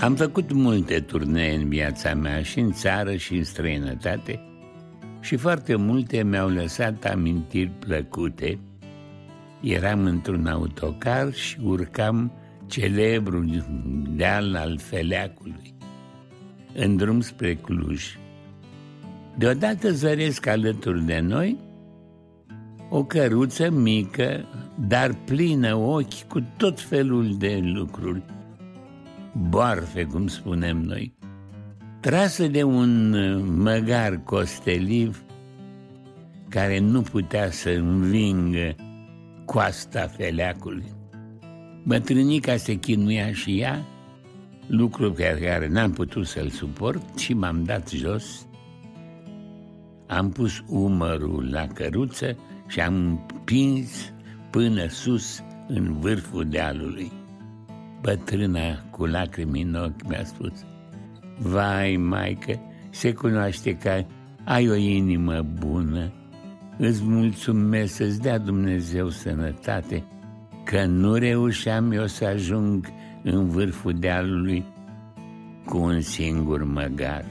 Am făcut multe turnee în viața mea, și în țară și în străinătate, și foarte multe mi-au lăsat amintiri plăcute. Eram într-un autocar și urcam celebrul deal al Feleacului, în drum spre Cluj. Deodată zăresc alături de noi o căruță mică, dar plină ochi cu tot felul de lucruri. Boarfe, cum spunem noi. Trasă de un măgar costeliv care nu putea să învingă coasta feleacului. Bătrânica se chinuia și ea, lucru pe care n-am putut să-l suport și m-am dat jos. Am pus umărul la căruță și am împins până sus în vârful dealului. Bătrâna cu lacrimi în ochi mi-a spus, Vai, maică, se cunoaște că ai o inimă bună. Îți mulțumesc să-ți dea Dumnezeu sănătate, că nu reușeam eu să ajung în vârful dealului cu un singur măgar.